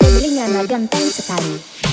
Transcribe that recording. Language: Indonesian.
Telinga genteng sekali.